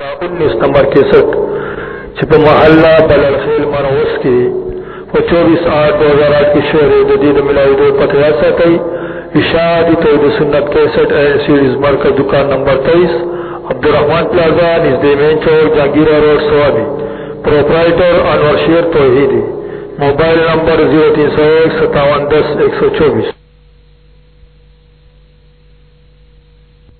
دا 19 نمبر کې سټ چې په محله بلرخیل مروس کې په 24 8 2008 کې شعر د دې د ملاویدو پته واسه کوي اشاعت توحید سنت 61 اینڈ سیریز مرکز دکان نمبر 23 عبدالرحمن پلازا نزدې مین چوک جهانگیرا روډ سوابي پرپرایټر انور شیر توحیدی موبایل نمبر 03015710124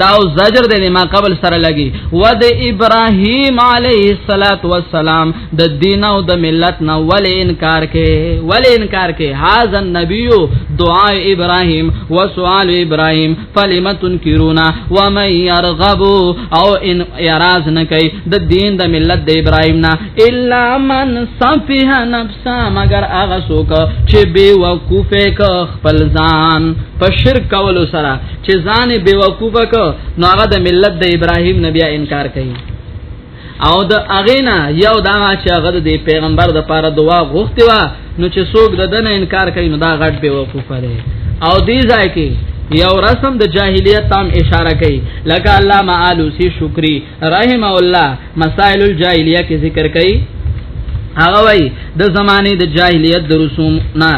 دا او زجر دی ما قبل سره لګي و د ابراهيم عليه الصلاه والسلام د دین او د ملت نه ول انکار کې ول انکار کې هاذا النبي دعاء ابراهيم وسؤال ابراهيم فلم تنكرونا ومن يرغب او ان اعراض نه کوي د دین د ملت د ابراهيم نه الا من صفه نفسا مگر هغه څوک چې بي وقوفه خپل ځان په شرک کولو سره چې ځان به وقوف ک نو هغه د ملت د ابراهیم نبی انکار کوي او د اغینا یو دا چې هغه د پیغمبر د پاره دعا غوښتي وا نو چې څوک د دنه انکار کوي نو دا غټ به وقوف دی او دې ځای کې یو رسم د جاهلیت تام اشاره کوي لکه علامه آلوسی شکری رحم الله مسائل الجاهلیه کې ذکر کړي هغه وای د زمانه د جاهلیت د رسوم نه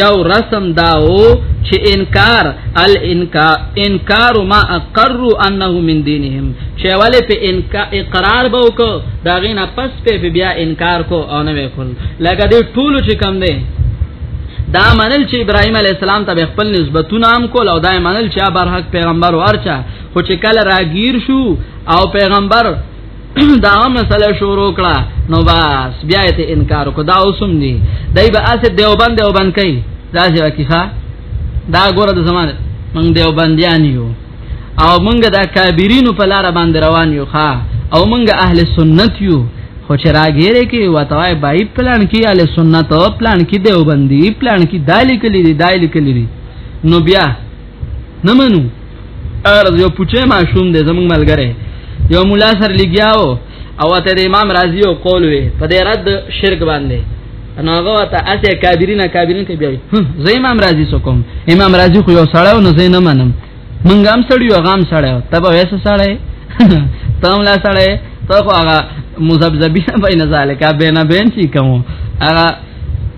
یو رسم داو چې انکار الانکار انکار ما اقر انه من دینهم چې والے په انکار اقرار به وکړ دا غینه پس په بیا انکار کو او نه وکړ لکه دې ټول چې کم دی دا منل چې ابراهيم عليه السلام ته خپل نسبتونه هم کول او دا منل چې برحق پیغمبر ورچا خو چې کله راګیر شو او پیغمبر دا مسله شروع کړه نو بس بیا ته انکار کو دا اوسم دی دای به اسه دیوبند دیوبند کوي دا چې کیسه دا ګوره د زمانه موږ دیوبندیان یو او موږ د کابرینو په لار باندې روان یو ښا او موږ اهل سنت یو خو چې راګیره کې وتاوای بای پلان کې اهل سنت او پلان کې دیوبندی پلان کې دالی کلی دی دالی کلی دی نو بیا نه منو ارز یو پوچه ماشوم دی زمونږ ملګری یو مولا سر لګیاو او ته د امام رازی او قول وی په دې رد شرک باندې نو هغه ته اسه کابرین کابرین ته بیاوی زه امام رازی سو کوم امام رازی خو یو سړیو نه زین منم منګ هم سړیو غام سړیو تبه ویسه سړی تم لا سړی ته خو هغه مزبذبی نه بین ذالک بین بین چی کوم هغه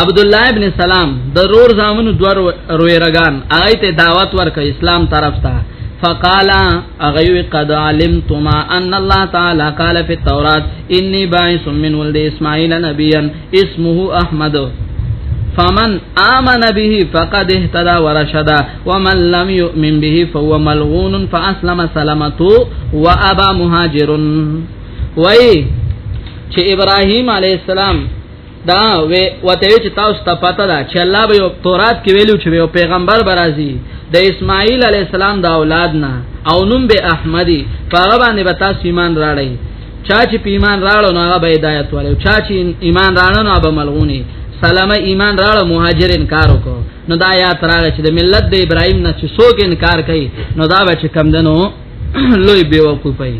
عبد الله ابن سلام د رور زامن دوه رويرغان آیت دعوت ورک اسلام طرف ته فقال اغيو قد علمتما ان الله تعالى قال في التوراة اني باعث من ولد اسماعيل نبيا اسمه احمد فمن آمن به فقد اهتدى ورشد ومن لم يؤمن به فهو ملغون فاسلم سلامته وأبا مهاجر وای چې ابراهيم عليه السلام دا وی وته چې تاسو ته پته ده چې الله به تورات کې ویلو چې یو پیغمبر برازي د اسماعیل علی السلام د اولاد نه او نوم به احمدی هغه باندې به تاسو ایمان راړی چا چې ایمان راړو نو هغه به هدایت ولې چا چې ایمان راړو نو به ملغونی سلامه ایمان راړو مهاجر انکار وکړو نو دا یا تراغه چې د ملت د ابراهیم نه چې څوک انکار کوي نو دا به چې کم دنو لوی بیوقوفی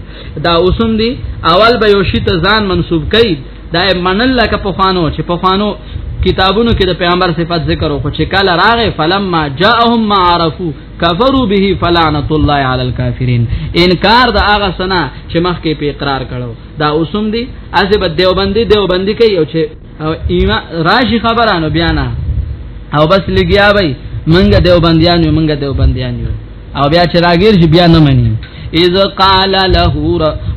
دا اوسم دی اول به یوشی ته ځان منسوب کړي دا منل لکه په خوانو چې په خوانو کتابونو کې د پیغمبر صفات ذکر او چې کله راغې فلما جاءهم ما عرفو کفروا به فلعنت الله علی الکافرین انکار د هغه سنا چې مخکې په اقرار کړو دا اوسم دی از به دیوبندی دیوبندی کوي او چې او ایمان راشي خبرانو بیا نه او بس لګیا وای منګه دیو بندیان یو منګه دیو بندیان یو او بیا چې راګیر شي بیا نه مني اذ قال له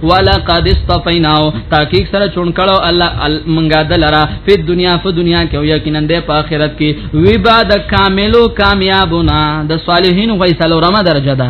ولقد استفیناو تحقیق سره چون کړه الله منګه دلرا په دنیا په دنیا کې او یقینا د په آخرت کې وی بعد کاملو کامیابونه د صالحین غیصلو رمه درجه ده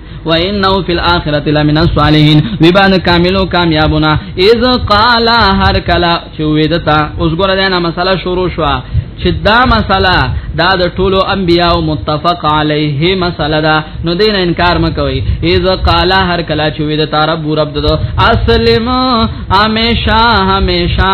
و انه فی الاخرۃ لمن الصالحین وبان کاملو کامیابنا اذ قال هر کلا چې وېدتا اوس ګور دا مسله شروع شو چې دا مسله دا د ټولو انبیاو متفق علیه مسله ده نو دین انکار مکوي اذ قال هر کلا چې وې د رب رب د اسلم همیشه همیشه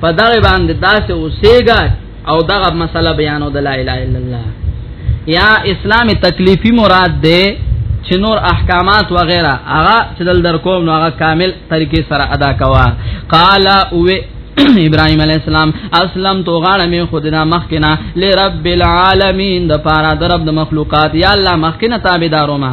په دغه باندې داسې اوسېګا او دغه مسله بیانو د لا اله الا الله یا اسلام تکلیفی مراد ده چې نور احکامات و غیره هغه چې دل در کوم نو هغه کامل طریقې سره ادا کوا قال او ابراهيم عليه السلام اسلم تو غاړه می خودنا مخکنا لرب العالمین د پارا درب د مخلوقات یا الله مخکنا تابعدارو ما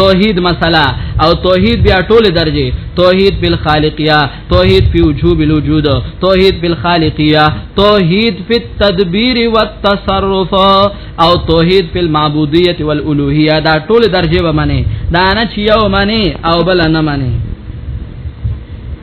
توحید مسله او توحید بیا ټول درجه توحید بالخالقیه توحید فی وجوب الوجود توحید بالخالقیه توحید فی التدبیر والتصرف او توحید فی المعبودیه والالوهیه دا ټول درجه به منی دا نه چې یو منی او بل نه منی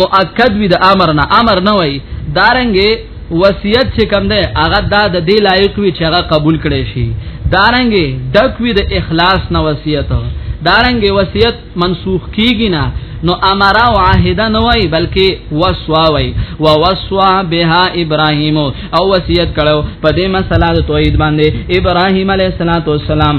مؤکد وي د امر نه امر نه وي دارنګي وصیت چې کم ده هغه دا د دی لایق وي چې هغه قبول کړي شي دارنګي دک وي د اخلاص نه وصیت دارنګي وصیت منسوخ کیږي نه نو امر او عهده نه وای بلکې وسوا وای و وسوا بها ابراهیم او وصیت کړو په دې مسله د توحید باندې ابراهیم علیه السلام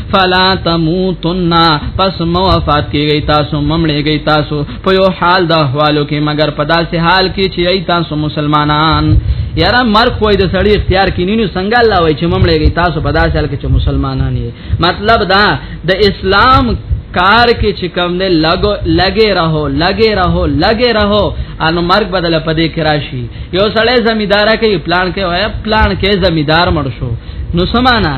فلا تموتن پس مو وفات کیږي تاسو ممړېږي تاسو په یو حال د احوالو کې مگر په داسې حال کې چې ای تاسو مسلمانان یاره مرګ خو د سړی اختیار کې نینو څنګه الله وای چې ممړېږي تاسو په داسې حال کې چې مسلمانان یې مطلب دا د اسلام کار کې چې کم نه لګو لګې رہو لګې رہو لګې رہو ان مرګ بدل پدې کې راشي یو سړی زمیدار کوي پلان کې وای پلان کې زمیدار مړ شو نو سمانا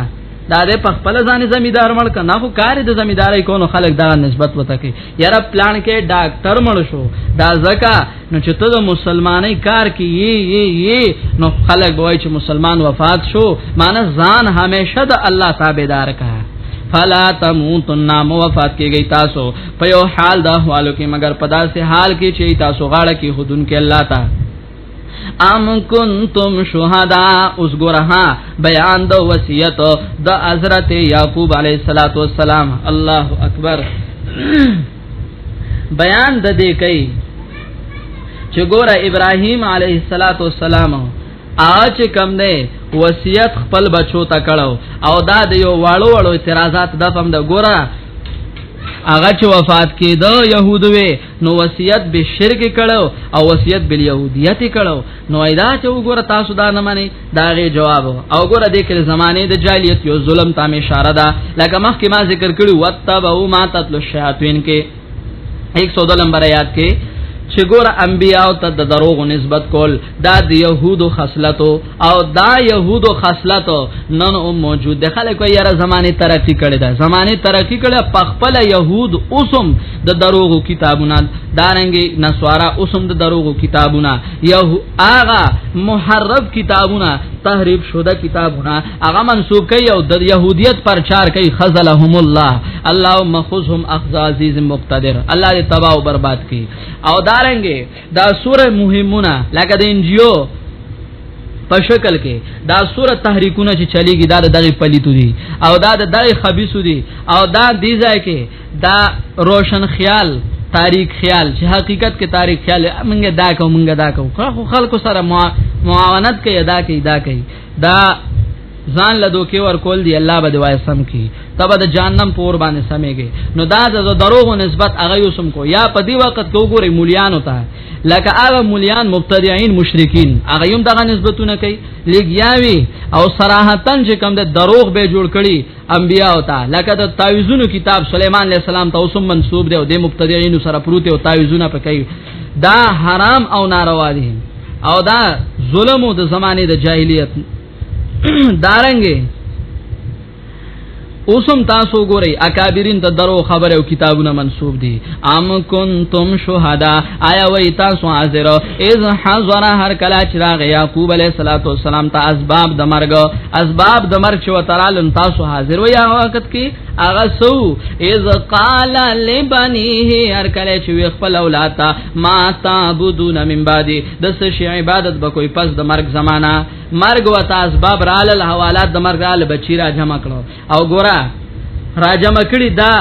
دا د په خپل ځان زمیدار مړ کنه خو کار د زمیداري کونو خلک دا نسبت وته کوي یاره پلان کې ډاکټر مړ شو دا زکه نو چې ته د مسلمانۍ کار کې یي یي یي نو خلک وای چې مسلمان وفات شو معنی ځان همیشه د الله تابعدار کا فلا تموتن موفات کیږي تاسو په یو حال د احوالو کې مگر پداسې حال کې چې تاسو غاړه کې خودن کې الله تعالی ام کنتم شهدا اوس ګورها بیان د وصیت د حضرت یعقوب علیه الصلاۃ والسلام الله اکبر بیان د دې کوي چې ګوره ابراهیم علیه الصلاۃ والسلام اچ کم نه وصیت خپل بچو ته کړو او دا د یو واړو واړو اعتراضات د فهم د ګوره هغه چې وفات کېده يهودوي نو وصیت به شرک کړو او وصیت به يهودیت کړو نو ایدا چې وګوره تاسو دا نه مانی دا غي جواب او ګوره د کله زمانه د جاهلیت یو ظلم ته اشاره ده لکه مخکې ما ذکر کړو وتبو ما تتل الشیاطین کې 102 نمبر آیات کې چې ګوره انبیا او ته د دروغ نسبت کول دا د يهودو خصلتو او دا يهودو خصلتو نن او موجود د خلکو یاره زمانه ترقی کړي دا زمانه ترقی کړي په خپل يهود اوسم د دروغو کتابونه دارنګي نسوارا اوسم د دروغو کتابونه یو اغا محرف کتابونه تحریف شوده کتابونه هغه منسوب کوي او د يهودیت پرچار کوي خذلهم الله اللهم خذهم اخذ عزیز مقتدر الله دې تباہ او برباد کړي او دارنګي دا سوره مهمونه لکه د انجیو په شکل کې دا سوره تحریکونه چې چلیږي دا دغه پلیتو دي او دا دغه خبيسو دي او دا دی ځای کې دا روشن خیال تاریخ خیال چې حقیقت کې تاریخ خیال منګه دا کو منګه دا کو خو خلکو سره معاونت کوي ادا کوي دا کوي دا ځان له دوکي ور کول دی الله به دی وای سم کی تبه د جهنم پور باندې سمېږي نو دا د دروغو نسبت هغه یو سم کو یا په دی وخت کو ګوري مولیانو ته لکه هغه مولیان مبتدعين مشرکین هغه هم دغه نسبتونه کوي لګیاوي او صراحتن چې کوم د دروغ به جوړ کړي انبیا او ته لکه د تعویذونو کتاب سليمان عليه السلام ته اوسم منسوب دی او د مبتدعين سره پروت او تعویذونه پکې دا حرام او ناروا دي او دا ظلم د زمانه د جاهلیت دارنګي اوسم تاسو ګورئ اکابرین ته درو خبره او کتابونه منسوب دي ام کنتم شهدا آیا وای تاسو حاضر اذ حضر هر کلا چراغ یعقوب علیہ الصلوۃ والسلام ته اسباب د مرګ اسباب د مرګ شو تعالی تاسو حاضر وای هغه وخت کې هغه سو اذ قال لبنيه هر کلا چې خپل اولاد ته ما تعبدون من بعد د سې عبادت بکوي پس د مرګ زمانہ مرګ و تا اسباب رال الحوالات د مرګ رال بچی را جمع کړو او ګورا را جمع کړي دا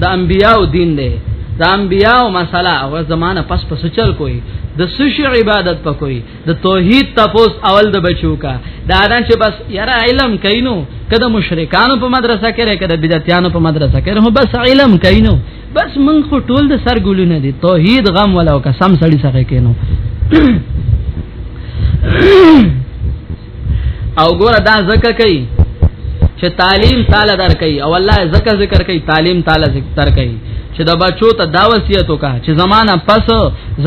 د انبیاو دین دی د انبیاو مسله او زمانہ پس پس چل کوي د سوشي عبادت په کوي د توحید تپوس اول د بچو کا دا نه چې بس یاره علم کینو کده مشرکانو په مدرسه کې کده بدعتانو په مدرسه کې هو بس علم کینو بس من خو ټول د سر ګلونه دي توحید غم ولا قسم سړی سره کینو او ګوره دا زکه کوي چې تعلیم تعالی در کوي او الله زکه ذکر کوي تعلیم تعالی ذکر کوي چې دا بچو ته دا وصیت وکړه چې زمانہ پس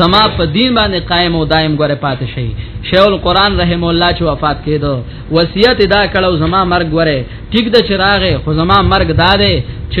زما په دین باندې قائم او دائم غره پاتې شي شیخ القران رحم الله چې وفات کېدو وصیت دا کړو زما مرګ غره ټیک د چراغه خو زما مرګ داده چې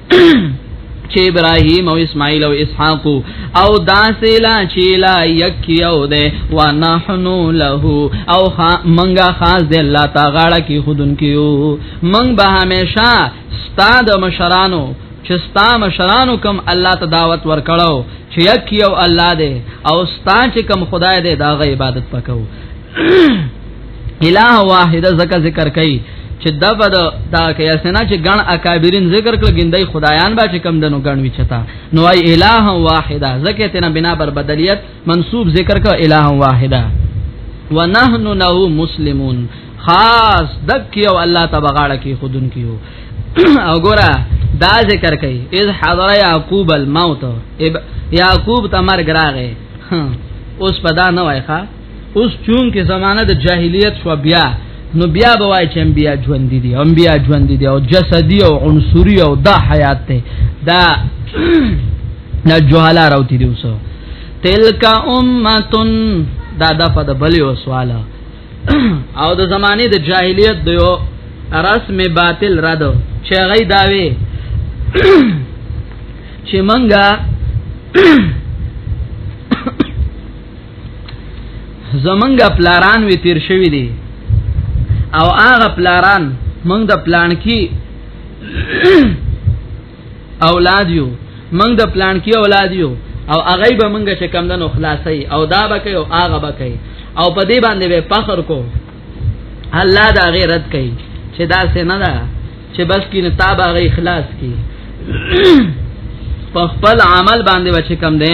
چې ابراهيم او اسماعيل او اسحاق او داسې لا چې لا یکیو ده ونحنو له او منګه خاص دی الله تعالی غاړه کې خودن کیو منګ به همیشه استاد مشرانو چې ستا مشرانو کم الله ته دعوت ورکړو چې یک یو الله دی او ستا چې کم خدای دی دا غي عبادت پکاو الہ واحد زکه ذکر کوي چې دغه دا کې اسنه چې ګڼ اکابرین ذکر کړ ګندای خدایان با چې کم دنو ګڼ وچتا نو ای الہ واحده زکه تینا بنا بر بدلیت منسوب ذکر کړ الہ واحده ونحن له مسلمون خاص دک یو الله تبارک کی خودن کیو او ګورا دا ذکر کوي اذ حضر یعقوب الموت یعقوب تمر گراغه اوس پدا نه وای ښا اوس چون کې زمانہ د جاهلیت شو بیا نو بیا به وای چې انبیا ژوند دي انبیا ژوند دي او جسدي او عنصري او دا حیات ته دا نه جوهلا راوتی دی اوسو تلک امتن دا دفه د بلی او سواله او د زمانه د جاهلیت د یو رسم باطل را دو چې غي داوي چې منګه زمنګ پلاران وی تیر شوی دی او هغه پلاران موږ د پلان کې اولاد یو موږ د پلان کې اولاد یو او هغه به موږ چې کم دنو خلاصي او دا به کوي او هغه به کوي او په دې باندې به فخر کو الله دا غیرت کوي چې دا څنګه ده چې بس کې نه تابع غي اخلاص کی په خپل عمل باندې بچ کم ده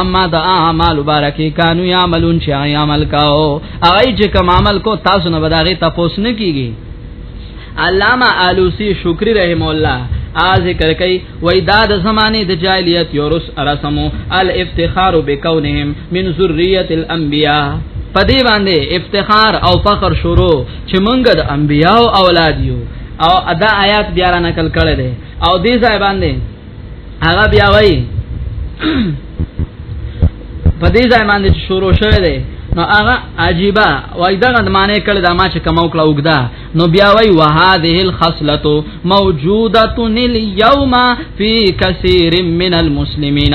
اما د اعمال مبارکه کانو یعملون چې عمل کاو هغه چې کوم عمل کو تاسو نه بداغه تپوس نه کیږي علامہ علوسی شکری رحم الله ا ذکر کوي وای دا د زمانه د جاهلیت یورس رسمو الافتخار بکونهم من ذریه الانبیاء پدې باندې افتخار او فخر شروع چې مونږ د انبیاء اولاد یو او ادا آیات بیا را نقل کړل او دې ځای باندې هغه بیا وای په دې ځای باندې شروع شوه دی نو هغه عجيبه وای دا غند معنی کړه دا ما چې کوم وکړه وګدا نو بیا وای وهذه الخصله موجوده اليوم في كثير من المسلمين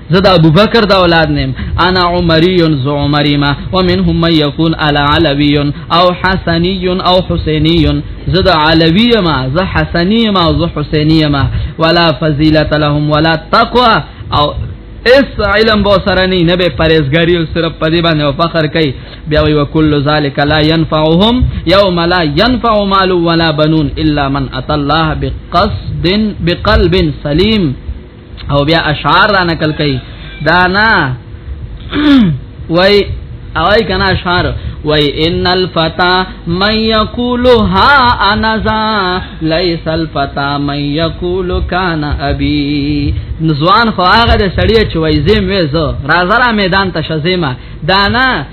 زه د ابوبکر د اولاد نیم انا عمری ذو عمریما ومنهم من یکون علی علوی او حسنی او حسینی زه د علوی ما زه حسنی ما زه حسینی ما ولا فضیلت لهم ولا تقوا او اس علم بو سره نه نه به پرهیزګاری او صرف پدی باندې او فخر کوي بیا وی وکل ذالک لا ينفعهم يوم لا ينفع مال ولا بنون الا من اتى الله بقصد بقلب سليم او بیا اشعار را نقل کوي دا نه وای اوای کنا اشعار وای ان الفتا من یقول ها انا ذا ليس الفتا من یقول کان ابي نزوان خو هغه د سړی چوي زم وې زه راځه را میدان ته شزما دانا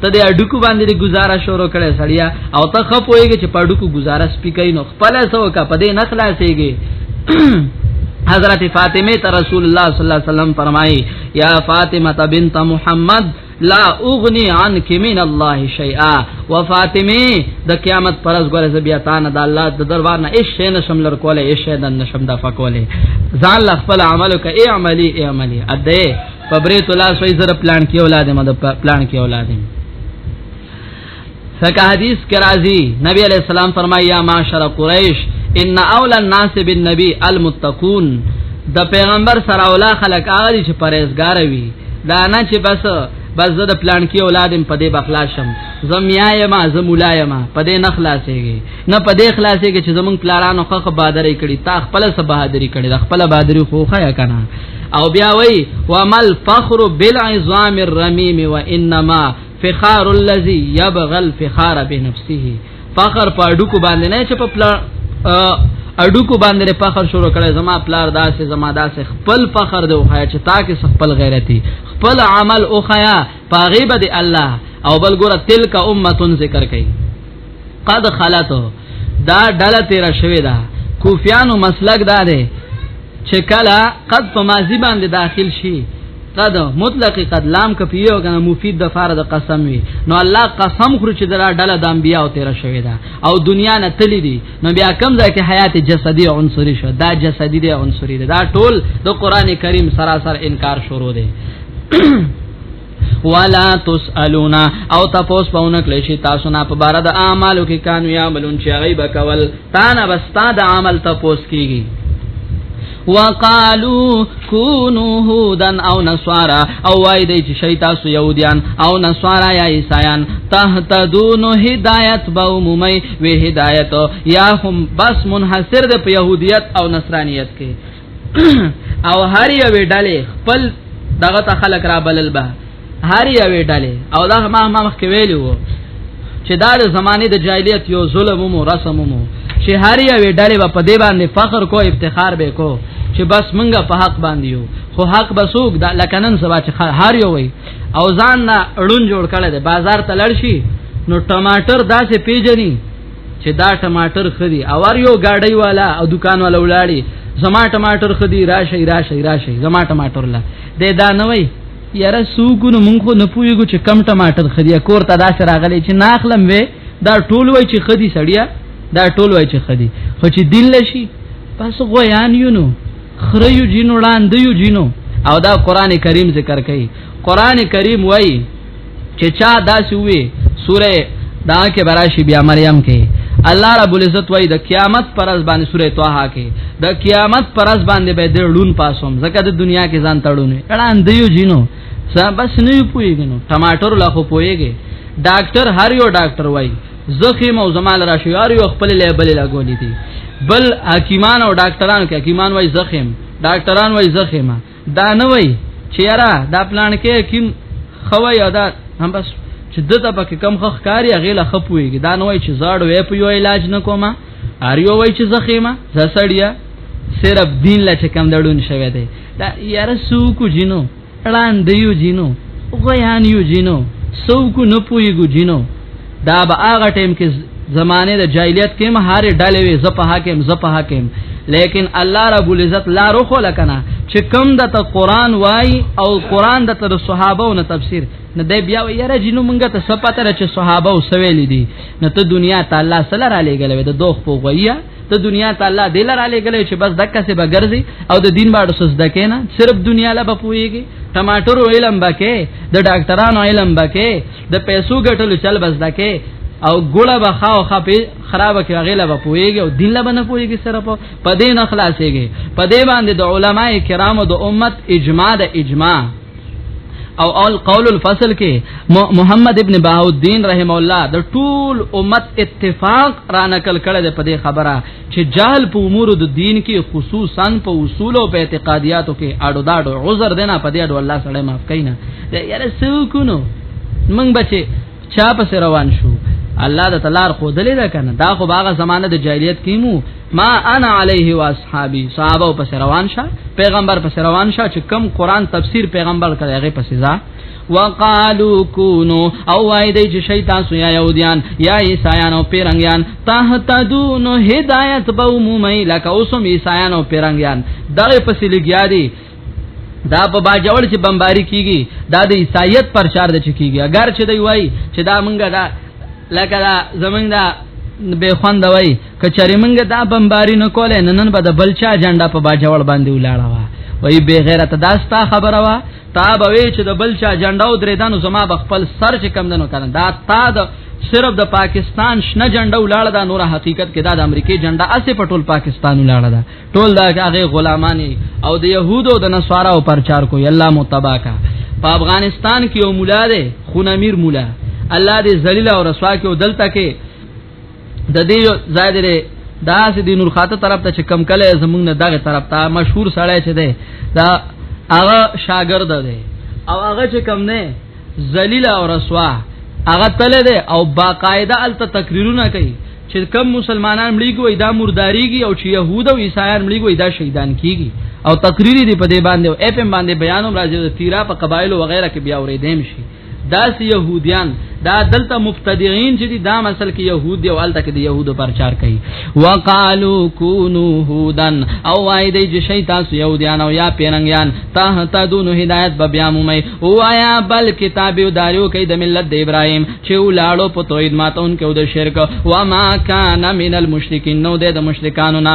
ته د اډکو باندې د گزاره شروع کړي سړیا او ته خپويږي چې پډکو گزاره سپیکای نو خپل سو کا پدې نه خلاصيږي حضرت فاطمه ته رسول الله صلی الله علیه وسلم فرمایي یا فاطمه بنت محمد لا اغنی عنک من الله شیئا وفاطمه د قیامت پرز غره زبیا تان د الله د دربار نه هیڅ شی نشم لر کوله هیڅ شی نشم د فکوله ځان لخپل عملو کې اعملی اعملی اده په بریت الله سوی زره پلان کې اولاد ما د پلان کې اولاد څنګه حدیث کې راځي نبی علیہ السلام فرمایي یا معاشر قریش ان اول الناس بالنبي المتقون د پیغمبر سره اولا خلق هغه چې پرهیزګار وي دا نه چې بس بس د پلان کې اولادم په دې بخلاشم زم یایما زم ولایما په دې نخلاصېږي نه په دې خلاصې کې چې زمونږ پلارانو خخ بادرې کړي تا خپل سه بهادری کړي د خپل بادری خو خیا کنه او بیا وای ومل فخر بالعظام الرمیم وانما فخار الذي يبغى الفخار بنفسه فخر په اډو کو باندې نه چې په پلار اډو کو باندې فخر شروع کړي زما پلار داسې زما داسې خپل فخر دی خو چې تا کې خپل غیرتی خپل عمل او خیا پاغي به دی الله او بل ګره تلک امه ذکر کړي قد خلاتو دا ډله تیر شوی دا کوفیانو مسلک دا دی چې کله قد په ماضی باندې داخل شي قد مطلق قد لام کپیو کنه مفید د فار د قسم وی نو الله قسم خور چې درا ډله د انبیا او تیر شوی دا او دنیا نه تلی دی نو بیا کم ځای کې حیات جسدی عنصری شو دا جسدی دی عنصری دی دا ټول د قران کریم سراسر انکار شروع دی ولا تسالون او تاسو په اونک لشي تاسو نه په بار د اعمالو کې کانو یا عملون چې غي بکول تا نه بستا د عمل تاسو کیږي وقالو کونو هودن او نصارا او وای دی چې شي تاسو يهوديان او نصارا یا عیسایان تهتدون هدایت به عمومي وی هدایت یا هم بس منحصر د يهودیت او نصرانیت کې او هر یو ډلې خپل دغه ته خلق را بلل به هر یو ډلې او دا ما ما مخ کې ویلو چې دا د زمانه د جاهلیت یو ظلم او رسم مو چې هر یو ډلې په دې باندې فخر کو افتخار به کو چې بس منګه په حق باندې یو خو حق بسوک دا لکنن سبا چې هر یو وي او ځان نه اړون جوړ کړي بازار ته لړ شي نو ټماټر داسې پیجنې چې دا ټماټر خدي او ور یو گاډي والا او دکان والا ولاړی زما ټماټر خدي راشي راشي راشي زما ټماټر لا دې دا نه وای یاره سوګونو مونږ خو نه پویګو چې کم ټماټر خدي کور ته دا سره غلې چې ناخلم وې دا ټول وای چې خدي سړیا دا ټول وای چې خدي خو چې دین لشي پس غویان یو نو خریو جینو وړاندې یو جینو او دا قران کریم ذکر کوي قران کریم وای چې چا داسې وي سوره دا کې براشي بیا مریم کې الله رب العزت وای د قیامت پرز باندې سوره طه کې د قیامت پرز باندې به درلون پاسوم زکه د دنیا کې ځان تړونه اړان دیو جینو سم بس نه پویګنو ټماټر لا خو پویګي ډاکټر هر یو ډاکټر وای زخی مو زمال را شو یار یو خپل لیبل لګولې دي بل حکیمان او ډاکټران کې حکیمان وای زخم ډاکټران وای زخمه دا نه وای چې یاره دا پلان کې کیم خو یا دا هم بس چې دته پکې کم خخ کاری غیله خپويږي دا نه وای چې زړ وې په یو علاج نه کومه ار یو وای چې زخیمه زسړیا صرف دین لا چې کم دړون شوی دی دا یاره سوکو جنو اړان دیو جنو غیان یو جنو سوکو نه پويګو جنو دا به هغه ټیم کې زمانه د جاهلیت کې مهار ډلې وي زپ حاکم زپ حاکم لیکن الله رب العزت لا روخو لکنه چې کم د ته قران وای او قران د تر صحابه او تفسیر نه دی بیا یاره جنو مونږ ته سپاتره چې صحابه او سویل دي نه ته دنیا ته الله سره را لېګلې د دوخ په غویا ته دنیا ته الله دل را لېګلې چې بس دکه سه بغرزي او د دین باندې سوز دکې نه صرف دنیا لا بپويږي ټماټر علم بکې د ډاکټرانو علم بکې د پیسو ګټلو چل بس دکې او ګوړه به خاو خپې خراب کې غیله به پويږي او دین له بنه پويږي سره په پدې نه خلاصيږي پدې باندې د علما کرامو د امت اجماع د اجماع او اول قول الفصل کې محمد ابن بهاء الدين رحم الله د ټول امت اتفاق را نقل کړي په دې خبره چې جهل په امور د دین کې خصوصا په اصول او په اعتقادیاتو کې اډو داډو عذر دینا په دې اډو الله سره معاف کینا یاره سوکونو من بچي چا پس روان شو الله د تلار خو دلې ده کنه دا خو باغه زمانه د جاهلیت کیمو ما انا علیه و اصحابی صحابه پس روان شه پیغمبر پس روان شه چې کم قران تفسیر پیغمبر کړي هغه پس ځه وقالو کونو او وای دی چې شي تاسو یا يهوديان یا عیسایان او پیرنګیان تهتدون هدایت به عمومي لکه اوسم عیسایان او پیرنګیان دغه پسې لګیا دي دا په باجوړ چې بمباری کیږي دا د عیسایت پر شار د چکیږي اگر چې دی وای چې دا مونږه دا لکه دا زمونږ دا به خوند وای کچری مونږه دا بمباری نه کولای نن به د بلچا جنډا په باجوړ باندې ولاړه وا وای به غیرت داستا خبره وا تا به وی چې د بل چا جنډا او درې دانو زما به خپل سر چې کم دنو کنه دا تا د صرف د پاکستان شنه جنډا ولاړه دا نور حقیقت کې دا د امریکای جنډا اسه په ټول پاکستان ولاړه دا ټول دا هغه غلامانی او د يهودو د نصارا او پرچار کوي الله متباکا په افغانستان کې یو مولا دی خونمیر مولا الله دې ذلیل او رسوا کې او دلته کې د دې ځای دی دا سې د نور خاطر طرف ته چې کم کله زمونږ نه دغه طرف ته مشهور سړی چې دی دا هغه شاګرد دی او هغه چې کم نه ذلیل او رسوا هغه تل دی او باقاعده الته تقریرونه کوي چې کم مسلمانان مړي کوي دا مرداریږي او چې يهود او عیسایان مړي کوي دا شهیدان کیږي او تقریر دی په دې باندې او اف ام باندې بیانوم راځي د تیرا په قبایل او غیره کې بیا ورې دیم شي داس يهوديان دا دلته مبتدعين چې دا مسل کې يهود دی او الته کې د يهودو پرچار کوي وقالو كونو هودن او وای دی چې شي تاسو يهوديان او یا پیرنګيان ته ته دون هدايت به بیا مومي او آیا بل کتاب یو دارو کې د ملت د ابراهيم چې ولاړو په توحید ماتون کې او د شرک و ما کان من المشرکین نو د مشرکانو نه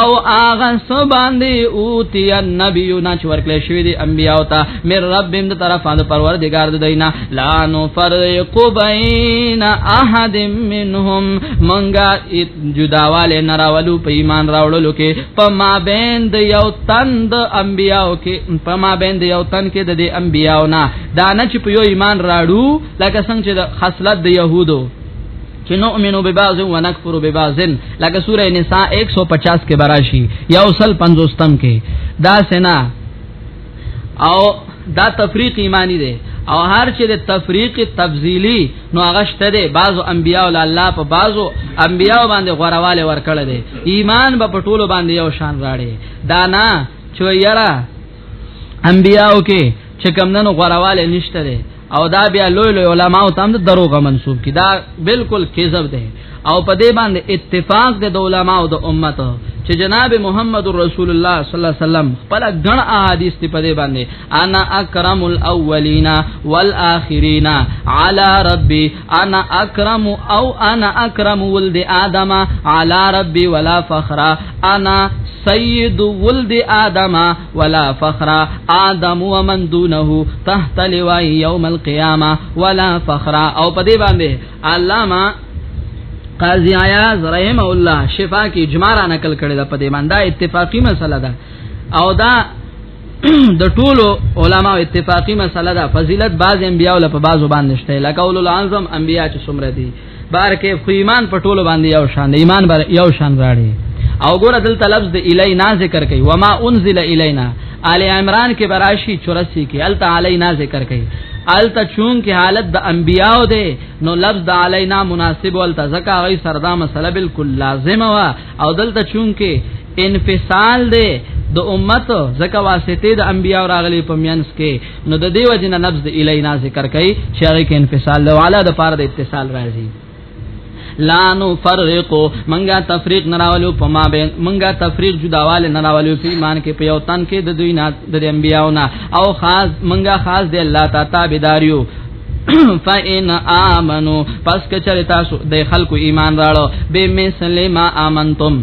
او آغا سو باندې اوتی النبیو نا چې ورکلې شوی دی انبیاء او ته مې رب بند طرفه د پروردگار د دینا لا نو فرق بین احد منهم منګه جداواله نراولو په ایمان راوړلو کې په ما بین د یو تن د انبیاء کې په ما بین د یو تن کې د انبیاء نه دا نه چې په یو ایمان راړو لکه څنګه چې د خصلت د يهودو چې نؤمنو ببعض و نکفر ببعض لکه سوره نساء 150 کې براشي یا وصل 50 تم کې دا سنا او دا تفریق ایمانی دی او هر چې د تفریق تفضیلی نو هغه شته دی بعضو انبیاء ول الله په بعضو انبیاء باندې غورواله ورکړل دی ایمان به په ټولو باندې یو شان راړي دا نه چې یاره انبیاء کې چې کم نن غورواله نشته دی او دا بیا لوی لوی علما او تام د دروغه منسوب کی دا بالکل کذب ده او په دې باندې اتفاق د علما او د امت چې جناب محمد رسول الله صلی الله علیه وسلم خپل غن احادیث په دې باندې انا اکرم الاولین والآخرین علی ربی انا اکرم او انا اکرم ولد آدم علی ربی ولا فخر انا سید ولد آدم ولا فخر آدم ومن دونه تحت لواء يوم القيامه ولا فخر او په دې باندې علامه قاضی عیاض رحم الله شفا کی اجماع را نقل کړی دا په دې باندې اتفاقی مسله ده او دا د ټولو علما اتفاقی مسله ده فضیلت بعض انبیاء له په بعضو باندې شته لکه اولو العظم انبیاء چې څومره دي بار کې خو ایمان په ټولو باندې یو شان دی ایمان بر یو شان راړي او ګوره دلته لفظ د الینا ذکر کوي وما انزل الینا آل عمران کې براشي 84 کې الته علینا ذکر کوي الته چون کې حالت د انبیاو دی نو لفظ د علینا مناسب ولته زکه غي سردا مسله بالکل لازم وا او دلته چون کې انفصال دی د امت زکه واسطه د انبیاو راغلي په مینس کې نو د دیو جن نبذ الینا ذکر کئ چې هغه کې انفصال له والا د پاره د اتصال راځي لا نو فرقو منګه تفریق نراولو پما به منګه تفریق جداواله نراولو په ایمان کې په یو تن کې د دوی نه د انبیاونه او خاص منګه خاص دی الله تعالی تابعداریو فإن آمنو پس کچره تاسو د خلکو ایمان راړو به مثلی ما آمنتم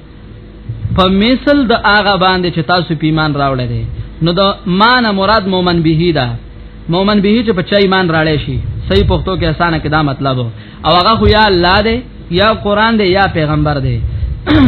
په مثل د هغه باندې چې تاسو په ایمان راوړل دي نو د مان مراد مؤمن به ده مؤمن به چې په چا ایمان راړې شي صحیح پښتو کې اسانه کې دا مطلب او هغه خو یا الله دی یا قران دی یا پیغمبر دی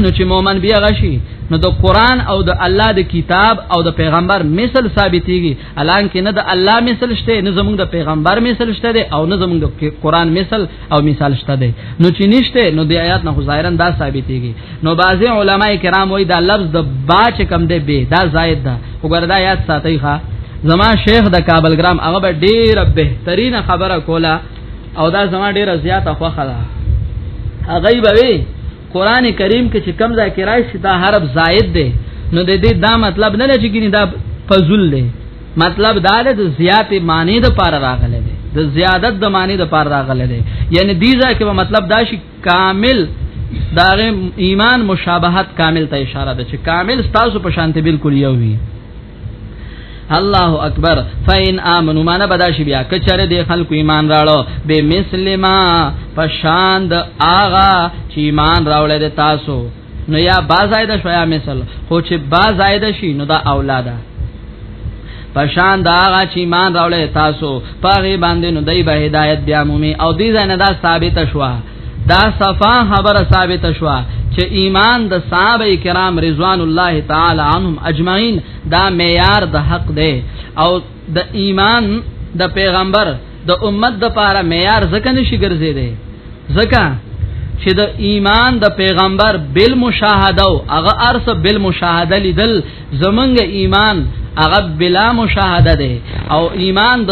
نو چې مؤمن بیا غشي نو د قران او د الله د کتاب او د پیغمبر مثل ثابتيږي الان کې نه د الله مثل شته نه زمونږ د پیغمبر مثل شته او نه زمونږ د قران مثل او مثال شته دی نو چې نشته نو د آیات نه ظاهرا دا ثابتېږي نو بعضي علما کرام وایي دا لفظ د با چې کم دی به دا زائد ده وګوره دا آیات ساتي ښا زما شیخ د کابل ګرام هغه به ډیر بهترین خبره کوله او دا زما ډیره زیاته خوخه ده هغه به قران کریم کې چې کم ځای کې راشي دا حرف زائد دی نو د دې دا مطلب نه لږی ګینه دا فضل دی مطلب دا دی د زیات معنی د پار راغله دی د زیادت د معنی د پار راغله دی یعنی دې ځای کې مطلب دا شي کامل دا ایمان مشابهت کامل ته اشاره ده چې کامل ستاسو په شانته بالکل یو وي الله اکبر فین امنو معنا بداشي بیا کچره دی خلق ایمان راړو به مسلمه پشاند آغا چې ایمان راولې د تاسو نو یا با زائد شویا مثال خو چې با زائد شي نو دا اولاده پشان دا هغه چې ایمان راولې تاسو پاره باندې نو دای به هدایت بیا مومي او دې ځنه دا ثابت شوه دا صفا خبره ثابت شوه چې ایمان د صحابه کرام رضوان الله تعالی عنهم اجمعین دا معیار د حق دی او د ایمان د پیغمبر د امت د پاره معیار ځکه نشي ګرځي دی ځکه چې د ایمان د پیغمبر بل مشاهده او هغه ارث بل مشاهده لیدل زمونږ ایمان هغه بلا مشاهده ده او ایمان د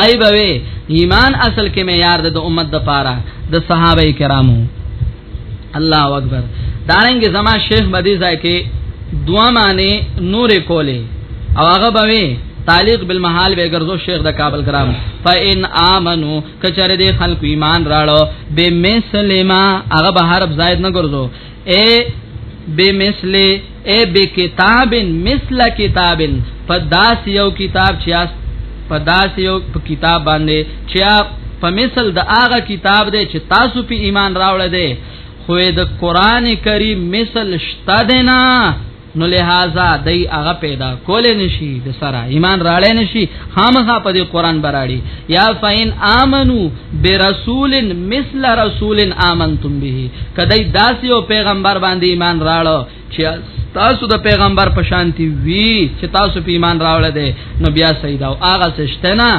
آی بوي ایمان اصل کې معیار د امت د پاره د صحابه کرامو الله اکبر دارنګ زما شیخ بدی ځای کې دوا معنی نورې کولې او هغه بوي تعلیق بالمحال به ګرځو شیخ د کابل کرام فإن آمنو کچره دې خلق ایمان راړو به مسلمه هغه به حرف زائد نه ګرځو اے بمثل اے بکتاب مثل کتاب فداس یو کتاب چې اس فداس یو کتاب باندې چې په مثل د هغه کتاب دی چې تاسو په ایمان راوړل دی خو د قران کریم مثل شته دی نه نو لہذا دای هغه پیدا کول نشي د سره ایمان راړې نشي خامخا په دې قران براړي یا فین امنو برسول مثل رسول امنتم به کدی داس یو پیغمبر باندې ایمان راړو چې تاسو د پیغمبر په شانتی وی چې تاسو په ایمان راوړل دي نو بیا سیدا او هغه سشتنه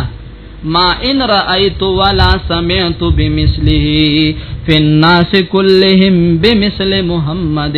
ما ان رأيت ولا سمعت بمثله في الناس كلهم بمثل محمد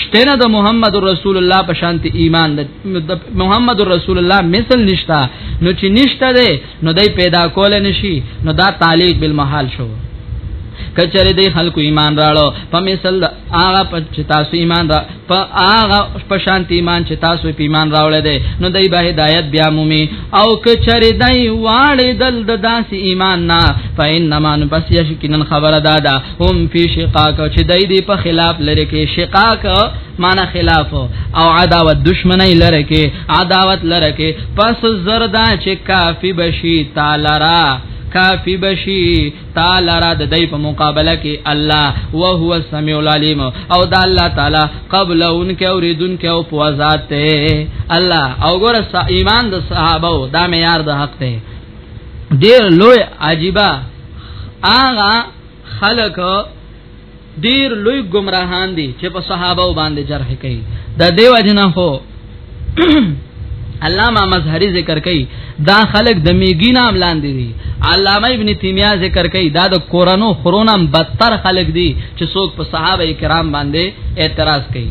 شته نه د محمد رسول الله په شانت ایمان د محمد رسول الله مثل نشتا نو چې نشته ده نو دای پیدا کول نشي نو دا تعلق بالمحال شو کچره دی خلکو ایمان راړو په مثل هغه په چې تاسو ایمان را په هغه په شانت ایمان چې تاسو په ایمان راوړل دي نو دای به هدایت بیا مومي او کچره دی واړې دل د داس ایمان نه فإنما نبس یشکینن خبره دادا هم فی شقاق چې دای دی په خلاف لری کې شقاق معنا خلاف او عداوت دشمنی لره کې عداوت لره کې پس زردا چې کافی بشی تعالی را کافی بشی تعالی را د دای په مقابله کې الله او هو السمیع العلیم او د الله تعالی قبل انکه اوریدون کې او پوزات ته الله او ګور ایمان د صحابه دا معیار د حق ته ډیر لوی عجیبا آغا خلق ډیر لوی گمراهان دي چې په صحابه باندې جرح کوي د دیو جنا هو علامه مظهری ذکر کوي دا خلق د میګی نام لاندې دي علامه ابن تیمیه ذکر کوي دا د قرانو خرونم بدتر خلق دي چې څوک په صحابه کرام باندې اعتراض کوي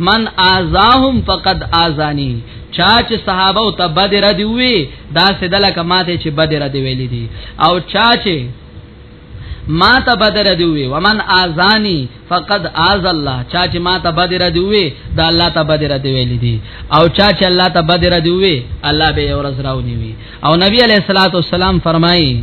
من آزاهم فقد آزانی چا چې صحابه او تبدر دی وی دا سدل کماته چې بدر دی ویل دي او چا چې ما ته بدر دی وی ومن آزانی فقد آز الله چا چې ما ته بدر دی وی دا الله ته بدر دی ویل دي او چا چې الله ته بدر دی وی الله به ورځ راونی وی او نبی علیہ الصلوۃ والسلام فرمایي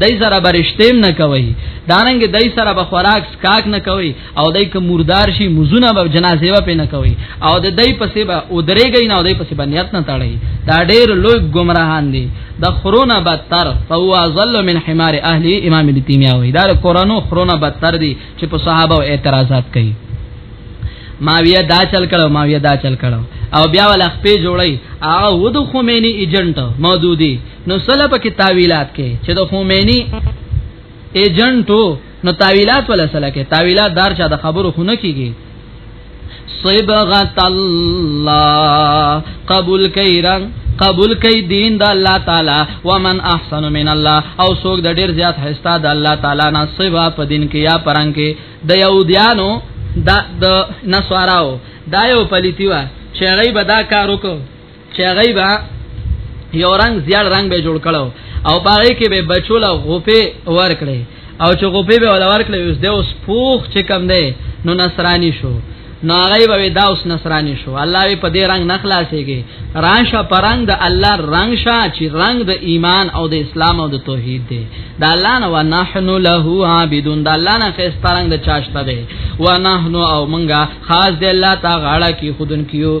دای سره برشتیم نه کوي دارنګ دای سره به خوراک سکاک نه کوي او دای کوم مردار شي مزونه به جنازه به نه کوي او د دای پسې به او درېږي نه او دای پسې بنیات نه تړي دا ډېر لوی گمراهان دي د خرونه بدتر فهو ظل من حمار اهلی امام ابن تیمیه وی دا قرانو خرونه بدتر دي چې په صحابه اعتراضات کوي ماویه دا چل کړو ماویه دا چل کړو او بیا ول خپې جوړی هغه ود خمینی ایجنټ مودودی نو سله په کې تعویلات کې چې د خمینی ایجنټو نو تعویلات ولا سره کې تعویلات دار چا د خبرو خونه کیږي صبغت الله قبول کئ رنگ قبول کئ دین د الله تعالی ومن احسن من الله او سوګ د ډیر زیات هستا د الله تعالی نه صبا په دین کې یا پرنګ کې د يهوديانو دا د نسواراو دا یو پلیتی وا چې غي به دا کار وکړو چې غي به یو رنگ زیړ رنگ به جوړ کړو او باغې کې به بچوله غوپه ور کړې او چې غوپه به ول ور کړې اوس د اوس پوخ چې کم دی نو نصرانی شو نو هغه به دا اوس نصرانی شو الله وی په دې رنگ نه خلاصيږي راشه پرنګ د الله رنگ شه چې رنگ د ایمان او د اسلام او د توحید دی د الله نه ونحن له عابدون د الله نه خیس پرنګ د چاشته دی ونحن او منګه خاص د الله تعالی کی خودن کیو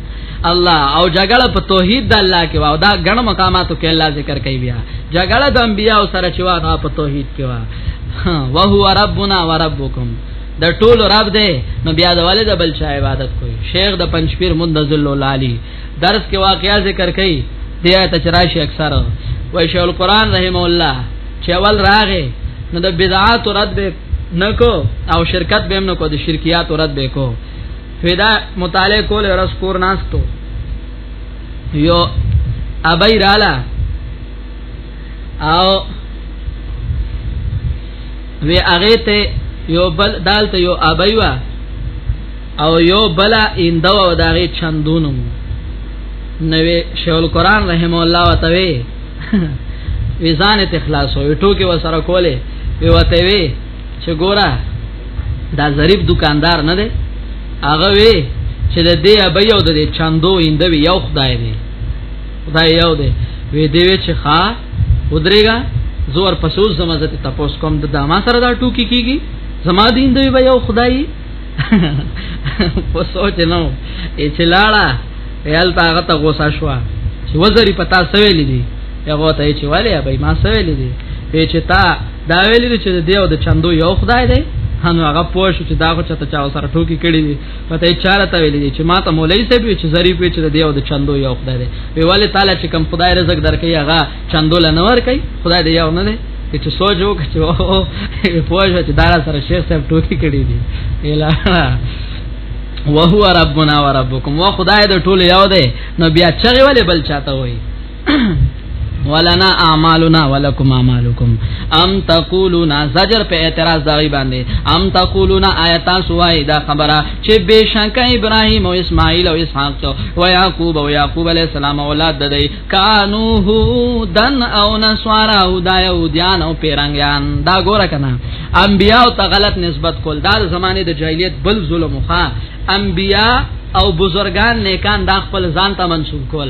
الله او جګړه په توحید د الله کې واو دا غن مقاماتو کې الله ذکر کوي بیا جګړه د انبیا او سره چې واغه په توحید کې وا او هو ربنا وربکم د ټول رب دی نو بیا د والد بل چا عبادت کوي شیخ د پنځپیر مندذل العالی درس کې واقعیا ذکر کوي د آیت چرایشی اکثر وای شیخ القران رحم الله چې اول راغې نو د بدعات رد به نکو او شرکت به هم نکو د شرکیات رد به کو فدا مطالعه کول رس کور ناستو یو ابای رالا او وی هغه ته یو بل دالته یو ابای وا او یو بل ایندو او دغه چندونو نوې شول قران رحم الله وتوي ویزان ته خلاصو ټوکي وسره کوله وی وتوي چې ګوره دا ظریف دکاندار نه دی هغه وی چې د دې ابي او د چاندو اندوي یو خدای دی خدای یو دی وی دی چې ښا ودرېګا زور پسوز زما زت تپوس کوم د دما سره دا ټوکی کیږي زما دین دی به یو خدای په سوچ نو چې لاړه یال تا غته غوسه شو چې وزری پتا سویل دي هغه ته چې والي ابي ما سویل دي چې تا دا ویل دي چې دی او د چندو یو خدای دی هنو هغه پوه شو چې دا خو چته چا سره ټوکی کړی وي پته یې چاره ته ویل دي چې ما ته مولای صاحب وی چې ظریف وی چې دی او د چندو یو خدای دی وی والي تعالی چې کم خدای رزق درکې هغه چندو لنور کوي خدای دی یو نه دی چې سوچ وکړ چې او پوه شو چې دا سره شیخ صاحب ټوکی کړی دي الا وهو ربنا وربکم و خدای د ټول یو دی نو بیا چغه ولې بل چاته وای ولنا اعمالنا ولکم اعمالکم ام تقولون زجر په اعتراض دغی باندې ام تقولون آیات سوای دا خبره چې بشک ابراهیم او اسماعیل او اسحاق او یعقوب او یعقوب علی السلام اولاد ددی کانو هودن او نسوارا او دا یودیان او پیرنګیان دا ګوره کنه انبیاء ته غلط نسبت کول دا زمانه د جاهلیت بل ظلم خو انبیاء او بزرگان نیکان دا خپل ځان ته منسوب کول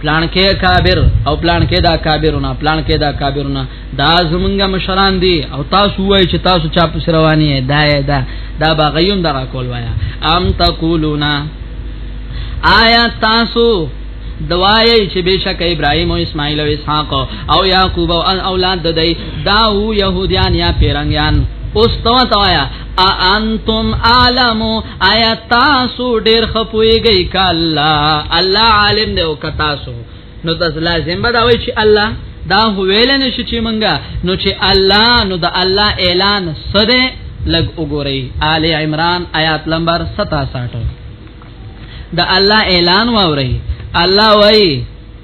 پلان کې کابر او پلان کې دا کابرونه پلان کې دا کابرونه دا زمونږ مشران دي او تاسو وای چې تاسو چا پس رواني دا دا دا باغیوم دا کول وایا ام تقولونا آیا تاسو دوایي چې بشک ابراهيم او اسماعیل او اسحاق او يعقوب او اولاد د دی دا او يهوديان یا پیرنګيان اوس تو توایا انتم عالمو آیا تاسو ډیر خپويږئ ک الله الله عالم دی او ک تاسو نو تاسو لازم به دا وای چې الله دا ویل نه شي چې مونږه نو چې الله نو د الله اعلان سره لګ وګورئ آل عمران آیات نمبر 67 د الله اعلان واورئ الله وای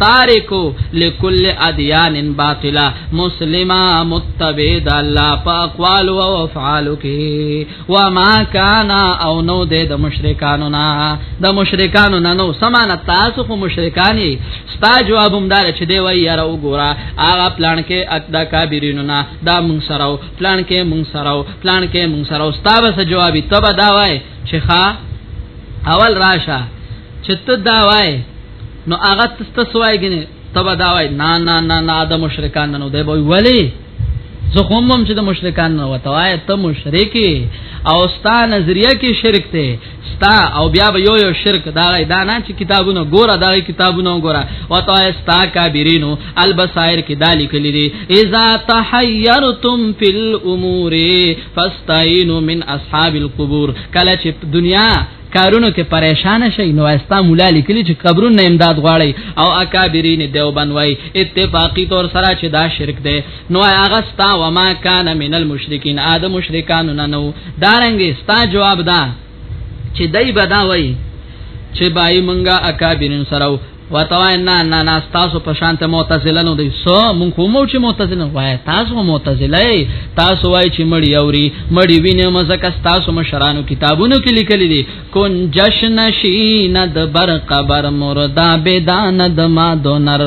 تارکو لكل اديان باطلا مسلما متبع د الله په اقوال او افعال کې وما كان او نو د مشرکانو نه د مشرکانو نه نو سمانه تاسو خو مشرکانی ستا جواب هم دار چې دی وای یاره وګوره هغه پلان کې اقدا کابرینو نه دا مون سره پلان کې مون سره پلان کې مون سره ستا به جواب ته به دا وای چې ښا اول راشه چې ته دا وای نو هغه تاسو وایي کنه تبا دا وای نه نه نه نه د مشرکان نه دی وای ولی زه هم هم چې د مشرکان نه وته وای ته مشرکی او ستا نظریه کې شرک ته ستا او بیا به یو یو شرک دا دا نه چې کتابونه ګوره دا کتابونه ګوره او ته ستا کابرینو البصائر کې دالی کلی دي اذا تحيرتم في الامور فاستعينوا من اصحاب القبور کله چې دنیا کارونو کې پریشان شي نو استا مولا لیکلي چې قبرون نه امداد غواړي او اکابرین دیوبن وای اتفاقی طور سره چې دا شرک دی نو هغه ستا و ما کان من المشرکین ادم مشرکان نه نو دارنګ ستا جواب دا چې دای بداوي چې بای مونږه اکابرین سره وتوای نه نه نه تاسو په شانته معتزله نو دی سو مونږ کوم چې معتزله وای تاسو معتزله تاسو وای چې مړی اوري مړی وینه مزکه تاسو مشرانو کتابونو کې لیکل دي کون جشن شین د بر قبر مردا بدان د ما دونر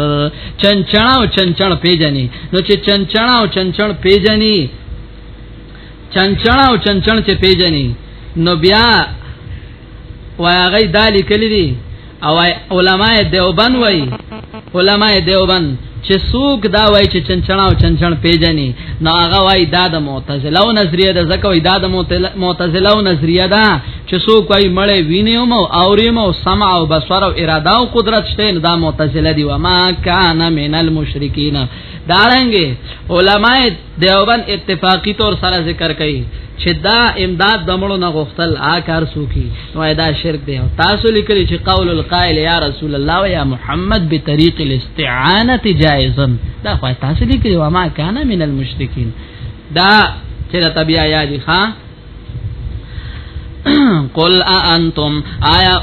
چنچناو چنچن پیجنی نو چې چنچناو چنچن پیجنی چنچناو چنچن چې پیجنی نو بیا وای هغه دالی کلی دي او علماء دیوبند وای علماء دیوبند چې څوک دا وای چې چنچنا او چنچن پیجنې نو هغه وای دا د معتزله او نظریه ده ځکه وای دا د معتزله او نظریه ده چې څوک وای مړې وینم او اوریم او سمع او بصر او اراده او قدرت شته نو دا معتزله دی و ما کان من المشرکین دا رنګ علماء دیوبند اتفاقی طور سره ذکر کړي چې دا امداد دمړو نه غوښتل آکار سوکي نو دا شرک دی تاسو لیکلي چې قول القائل یا رسول الله یا محمد بطریق الاستعانه جائز دا خو تاسو لیکلي و ما کان من المشرکین دا چې دا طبيعه یادي ها قل انتم آیا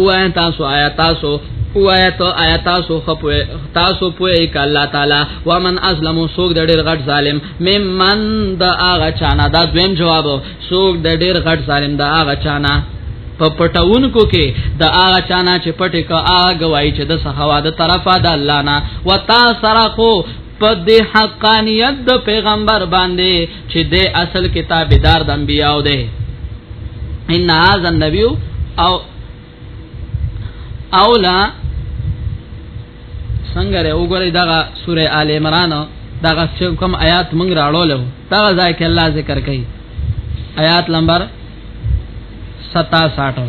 و تاسو آیا تاسو وایا ته آیا تاسو خپوي تاسو پوي ک الله تعالی ومن ازلم سوق د ډیر غټ ظالم ممن د اغه چانا دا دویم جواب سوق د ډیر غټ ظالم د اغه چانا په پټونکو کې د هغه چانا چې پټې کا هغه وای چې د صحوا د طرفه د الله نه وتا سره خو په دې حقانیت د پیغمبر باندې چې د اصل کتاب دار د انبیاو ده ان هاذا النبی او اولا څنګه له وګورئ دغه سوره آل عمران دغه کوم آیات مونږ راړولو دا ځای کې الله ذکر کوي آیات نمبر 67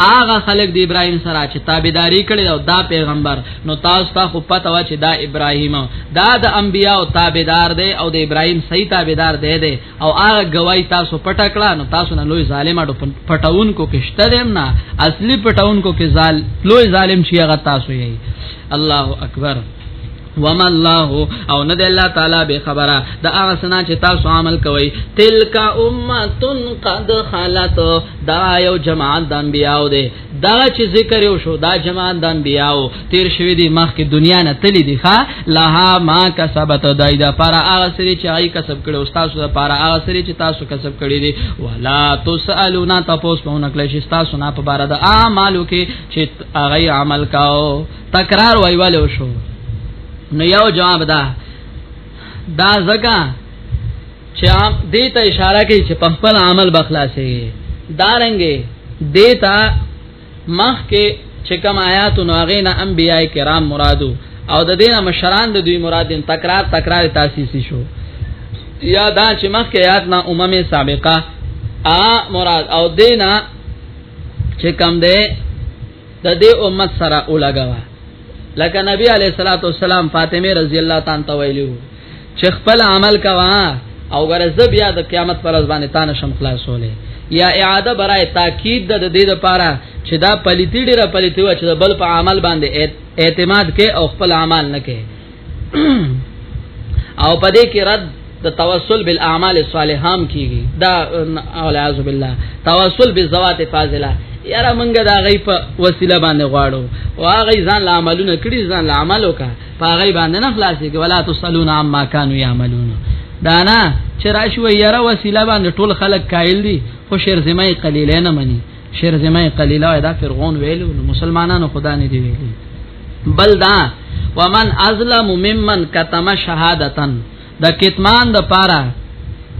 هغه خلک د ابراهيم سره چې تابعداري کړي او دا پیغمبر نو تاسو ته خو پته و چې دا ابراهيم دا د انبيو تابعدار دی او د ابراهيم صحیح تابعدار دی دی او هغه گواہی تاسو پټه کړه نو تاسو نه لوی ظالم اډو پټاون کو کشته دیم نه اصلي پټاون کو کې ظال لوی ظالم شي هغه تاسو یې الله اکبر وما الله او نه د الله تعالی به خبره دا هغه سنا چې تاسو عمل کوئ تلک امه قد خلت دا یو جماعت د انبیاو دی دا چې ذکر یو شو دا جماعت د انبیاو تیر شوی دی مخ کې دنیا نه تلی دی ښا لها ما کسبت دای دا پر هغه سری چې ای کسب کړو تاسو دا پر هغه سری چې تاسو کسب کړی دی ولا تسالون تاسو په نکله چې تاسو نه په بار د اعمالو کې چې هغه عمل کاو تکرار وایواله وشو نو یو جواب دا دا زکا چې عام دیتا اشاره کوي چې په خپل عمل بخلاصي دارنګي دیتا مخ کې چې کوم آیات نو هغه نه انبیای کرام مرادو او د دینه مشران د دوی مراد دین تکرار تکرار تاسیسی شو یا دا چې مخ کې آیات نه اممه سابقه ا مراد او دینا چې کم ده د دې امت سره اولګوا لکه نبی علیہ الصلوۃ والسلام فاطمه رضی الله تعالی عنها ویلو چې خپل عمل کوا او ورځ بیا د قیامت پر ورځ باندې تانه شم خلاصولې یا اعاده برای تاکید د دې لپاره چې دا پلیتی ډیره پلیتی و چې بل په عمل باندې اعتماد کې او خپل عمل نه کې او په دې کې رد د توسل بالاعمال الصالحام کیږي دا اعوذ بالله توسل بالذوات فاضله یاره مونږ دا غي په وسیله باندې غواړو واغې ځان لا عملونه کړی ځان لا عمل وکا پاغې باندې نه خلاصې کې ولا تصلون عما كانوا يعملون دانا چې راشي یاره وسیله باندې ټول خلک قائل دي خو شر زمای قلیلې نه مني شعر زمای قلیلا دا فرعون ویلو مسلمانانو خدا نه دی ویلی بل دا ومن ازلم ممن کتم شهادتن د کتمان د پاره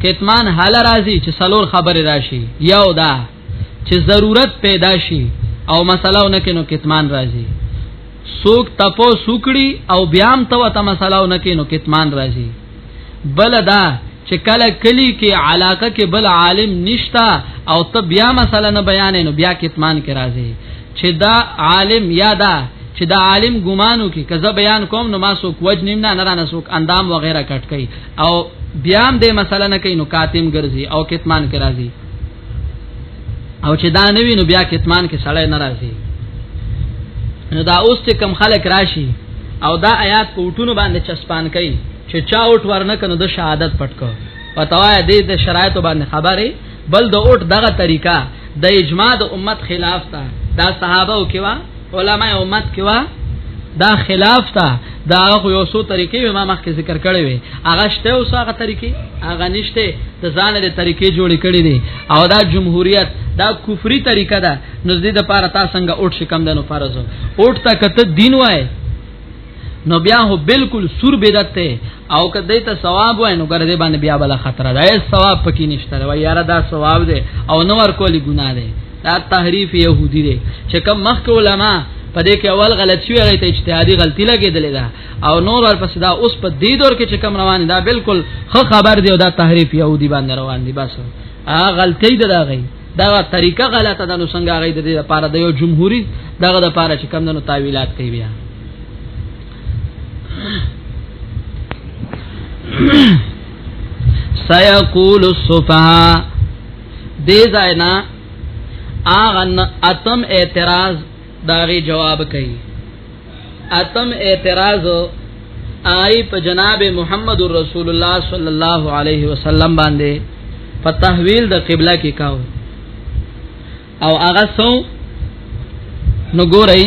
کتمان حال راځي چې سلور خبره راشي یو دا چې ضرورت پیدا شي او مسله ونکینو کتمان راځي سوک تپو سوکړي او بیام ته وته مسله ونکینو کتمان راځي بل دا چې کله کلی کې علاقه کې بل عالم نشتا او ته بیا مسله نه بیان نو بیا کتمان کې راځي چې دا عالم یا دا چې دا عالم ګمانو کې کزه بیان کوم نو ما سو کوج نیم نه نه نه سو اندام وغیرہ کټ کوي او بیا هم دې مسله نه کوي نو کاتم ګرځي او کتمان کې راځي او چې دا نه وینو بیا کتمان کې سړی ناراضي نو دا اوس چې کم خلک راشي او دا آیات په وټونو باندې چسپان کوي چې چا اوټ ورنه کنو د شهادت پټکو پتاوه دې د شرایطو باندې خبره بل د اوټ دغه طریقہ د اجماع د امت خلاف تا دا صحابه او کوا علماء امت کې وا دا خلاف تا دا خو یو څو طریقې ما مخکې ذکر کړې وي هغه شته او هغه طریقې هغه نشته د ځان له طریقې جوړې کړې دي او دا جمهوریت دا کفري طریقه ده نو دې د پاره تا څنګه اوټ شکم دنو فرض اوټ تا کته دین وای نو بیا هو بالکل سور بدعت ته او کدی ته ثواب وای نو ګرځي باندې بیا بل خطر ده ای ثواب پکې نشته وای یاره دا ثواب ده او نو ور کولی ګناه ده دا تحریف يهودي ده چې کوم مخک علما په دې کې اول غلط شوی هغه ته اجتهادي غلطي لګېدلې ده او نور ورپسې دا اوس په دې دور کې چې کوم روان دا بالکل خه خبر دی او دا تحریف يهودي باندې روان دي بس ا غلطی ده دا غي دا طریقه غلطه ده نو څنګه غي د دې لپاره د یو جمهوریت دغه لپاره چې کم دنو تعویلات کوي بیا سيقول السفهاء دې ځاینا اغه اتم اعتراض داغي جواب کوي اتم اعتراض آئی په جناب محمد رسول الله صلی الله علیه وسلم باندې په تحویل د قبله کې کاو او هغه سو نو ګورئ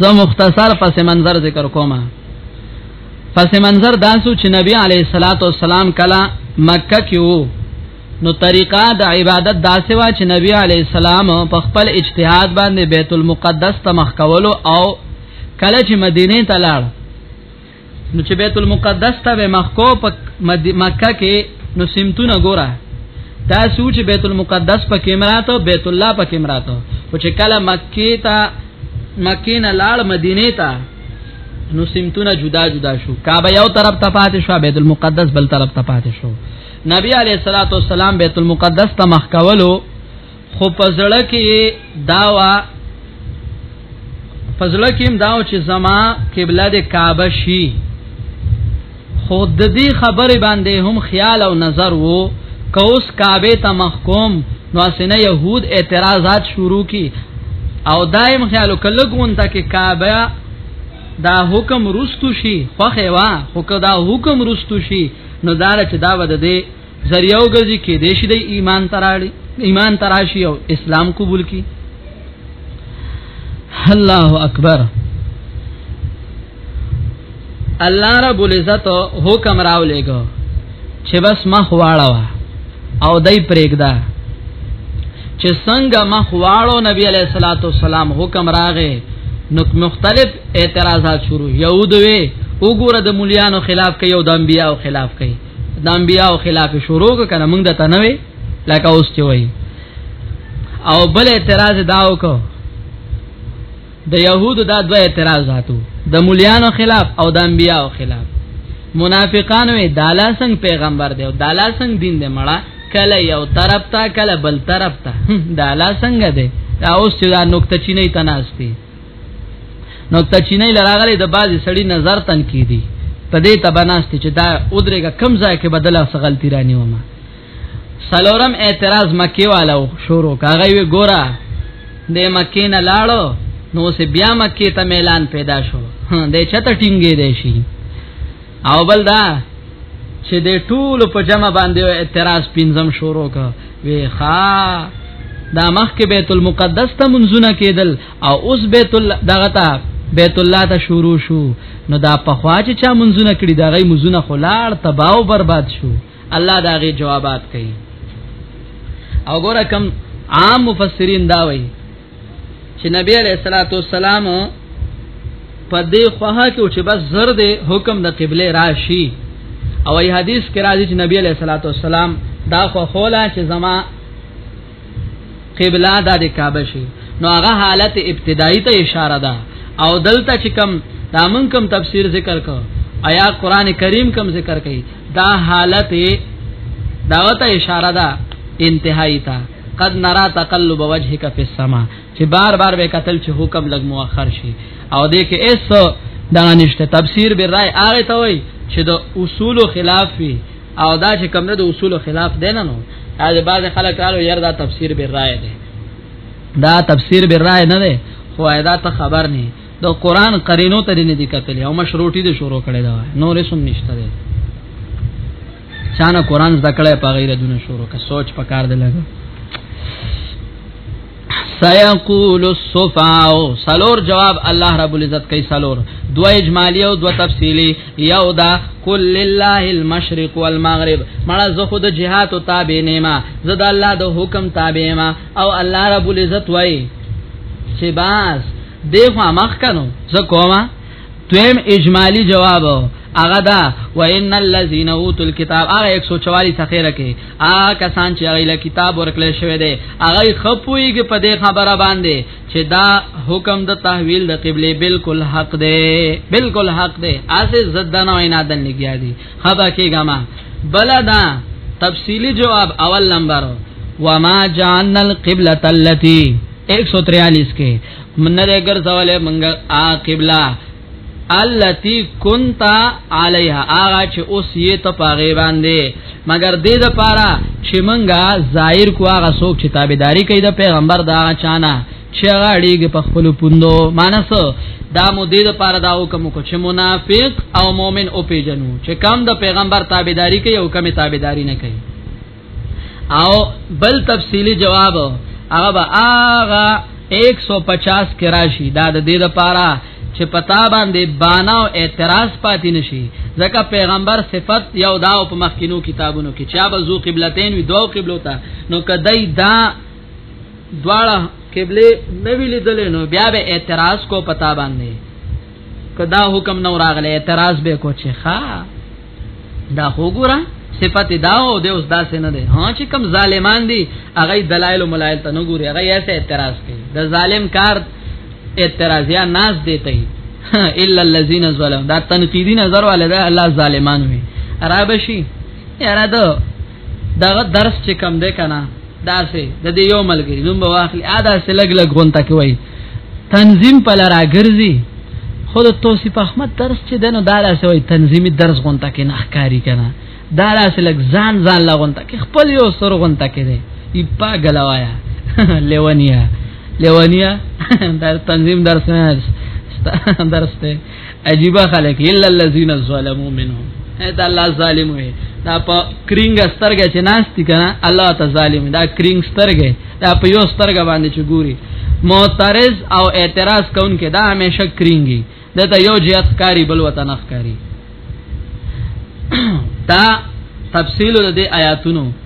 زه مختصر پس منظر ذکر کوم پس منظر داسو چې نبی علیه الصلاۃ والسلام کلا مکه کې وو نو طریقه د عبادت داسې وا چې نبی علی السلام په خپل اجتهاد باندې بیت المقدس ته مخ کولو او کله چې مدینه ته لاړ نو چې بیت المقدس ته به مخ کو په مکه کې نو سمتونه ګوره دا سوچ بیت المقدس په کیمراتو بیت الله په کیمراتو او چې کله مکه ته مکه نه لاړ مدینه ته نو سمتونه جدا جدا شو کعبه یو طرف ته پاتې شو بیت المقدس بل طرف ته پاتې شو نبی علیہ الصلوۃ والسلام بیت المقدس ته مخ کولو خو پزړه کې داوا پزړه کې داو چې زما قبله د کعبه شي خو د دې خبرې باندې هم خیال او نظر وو کوس کعبه ته محکوم نو اسنه يهود اعتراضات شروع کی او دایم خیالو کله ګونته کې کعبه دا حکم رستو شي خوخه وا خو که دا حکم رستو شي نو دا چې دا بده دی ذریعہ وګرځي کې دې شي د ایمان تراړي ایمان تراشي او اسلام قبول کی الله اکبر الله رب العزت حکم راولېګو چې بس مخ واړه او دای پرېګدا چې څنګه مخ واړو نبی علیہ الصلوۃ والسلام حکم راغې نو مختلف اعتراضات شروع یهود وی وګوره د مليانو خلاف کوي او د انبيو خلاف کوي د انبيو خلاف شروع کړه موږ د تنوي لکه اوس چې وای او بل اعتراض داو کو د يهودو دا دوه اعتراضاتو د مليانو خلاف او د انبيانو خلاف منافقان وی دالا سنگ پیغمبر دی او دالا سنگ دین دی مړه کله یو طرف ته کله بل طرف ته دالا سنگ دی دا اوس چې دا نقطه چینه تناستی نقطه چینه لراغله د بازي سړی نظر تن کی دی په دې تبناستی چې دا اودرېګه کم ځای کې بدله سغلتی رانی ومه سلورم اعتراض مکی والو شروع کاغی وی ګورا د مکی نه لاړو نو سه بیا مکی ته اعلان پیدا شو د چته ټینګې دی شي او بل دا چې د ټول په جمع باندې اعتراض پینځم شروع ک وی ښا دا مخ کې بیت المقدس ته منځونه کېدل او اوس بیت الله دغه ته بیت الله ته شروع شو نو دا په خواجه چا منځونه کړی دا غي منځونه خلاړ تباہ او برباد شو الله دا غي جوابات کوي او ګوره کم عام مفسرین دا وایي چې نبی علیہ الصلوۃ والسلام په دې خواه کې چې بس زر دې حکم د قبله راشي او ای حدیث کې راځي چې نبی علیہ الصلوۃ والسلام دا خو خولا چې زما قبله دا د کعبه شي نو هغه حالت ابتدایي ته اشاره ده او دلته چې کم دا من کم تفسیر ذکر کو آیا قران کریم کم ذکر کړي دا حالت دعوت اشاره ده انتهایی ته قد نرا تقلب وجهك في السما چې بار بار به قتل چې حکم لګ مؤخر شي او دې کې ایس دا نشته تفسیر به رائے هغه ته وای چې د اصول خلاف وي او دا چې کوم نه د اصول خلاف دی نه نو دا بعض خلک قالو ير دا تفسیر به رائے دی دا تفسیر به رائے نه دی خو دا ته خبر نه د قران قرینو ته نه دی کتلی او مشروطی دی شروع کړي دا نور سم نشته دی چانه قران زکړه په غیره دونه شروع کا سوچ پکار دی لګا سيقول الصفاء سلور جواب الله رب العزت کوي سلور دو اجمالی او دو تفصیلی یو دا کل لله المشرق والمغرب مړه زه خود جهاد او تابع نیما زه د الله د حکم تابع ما او الله رب العزت وای چې باس دیخوا مخ کنو زه کومه دویم اجمالی جواب هغه دا وان الذين اوتوا الكتاب هغه 144 صفحه کې آ کسان چې هغه کتاب ورکړل شوی دی هغه خپويږي په دې خبره باندې چې دا حکم د تحویل د قبله بالکل حق دی بالکل حق دی اسه زدنه وینا دن لګیا دی خبا کېګه ما بلدا تفصیلی جواب اول نمبر وما جان القبلة التي 143 کې منره ګرځولې منګه آ قبله التي كنت عليها اغه چې اوس یې ته پاغه باندې مگر دې د پاره چې منګه ظاهر کو هغه څوک چې تابعداري کوي د پیغمبر دا چانه چې هغه اړیږي په خپل پوندو مانس دا مو دې د پاره دا حکم کو چې منافق او مؤمن او پیجنو چې کم د پیغمبر تابعداري کوي او کم تابعداري نه کوي او بل تفصیلی جواب هغه به هغه 150 کې راشي دا د دې لپاره چې پتا باندې بانا او اعتراض پاتې نشي ځکه پیغمبر صفت یو دا په مخکینو کتابونو کې چا به زو قبلتین وی دوه قبلو ته نو کدی دا دواړه قبله نه ویل دلې نو بیا به اعتراض کو پتا باندې کدا حکم نو راغله اعتراض به کو چې ښا دا وګوره صفت دا او د اوس داسې نه ده ها چې کم ظالمان دي هغه دلایل ملایل ته نه ګوري هغه یې اعتراض کوي د ظالم کار اعتراضیا ناز دیته الا الذين ظلموا دا تنقیدی نظر والده الله ظالمان وي عربشي یاره دا دغه درس چې کم ده کنه داسې د دې یو ملګری نوم به واخلي ا داسې لګ لګ غونته کوي تنظیم په لار راګرځي خود توصیف احمد درس چې دنو داله سوی تنظیمی درس غونته کې نه ښکاری کنه داله سلک ځان ځان لا غونته کې خپل یو سر غونته کې دی ای پاګل وایا لیونیا لیونیا در تنظیم درس نه درس ته عجیب خلک الا الذين ظلموا منهم دا الله ظالم وي دا په کرینګ سترګه چې ناشتي کنه الله ته ظالم دا کرینګ سترګه دا په یو سترګه باندې چې ګوري معترض او اعتراض کون کې دا همیشه کرینګي دا ته یو جهت کاری بل وطن ښکاری دا تفصیل د آیاتونو